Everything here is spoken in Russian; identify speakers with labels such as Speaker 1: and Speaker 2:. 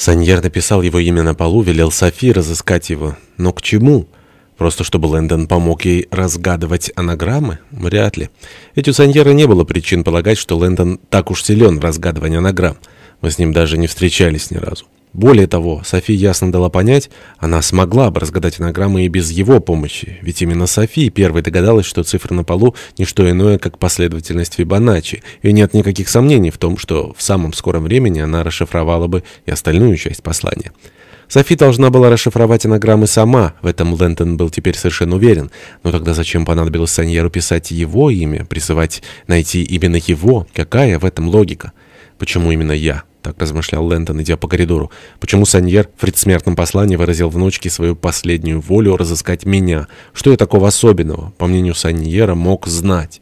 Speaker 1: Саньер написал его имя на полу, велел Софи разыскать его. Но к чему? Просто чтобы Лэндон помог ей разгадывать анаграммы? Вряд ли. Ведь у Саньера не было причин полагать, что Лэндон так уж силен в разгадывании анаграмм. Мы с ним даже не встречались ни разу. Более того, Софи ясно дала понять, она смогла бы разгадать анаграммы и без его помощи, ведь именно Софи первой догадалась, что цифры на полу – не что иное, как последовательность Фибоначчи, и нет никаких сомнений в том, что в самом скором времени она расшифровала бы и остальную часть послания. Софи должна была расшифровать анаграммы сама, в этом Лэнтон был теперь совершенно уверен. Но тогда зачем понадобилось Саньеру писать его имя, призывать найти именно его? Какая в этом логика? Почему именно я? Так размышлял Лэндон, идя по коридору. Почему Саньер в предсмертном послании выразил внучке свою последнюю волю разыскать меня? Что я такого особенного, по мнению Саньера, мог знать?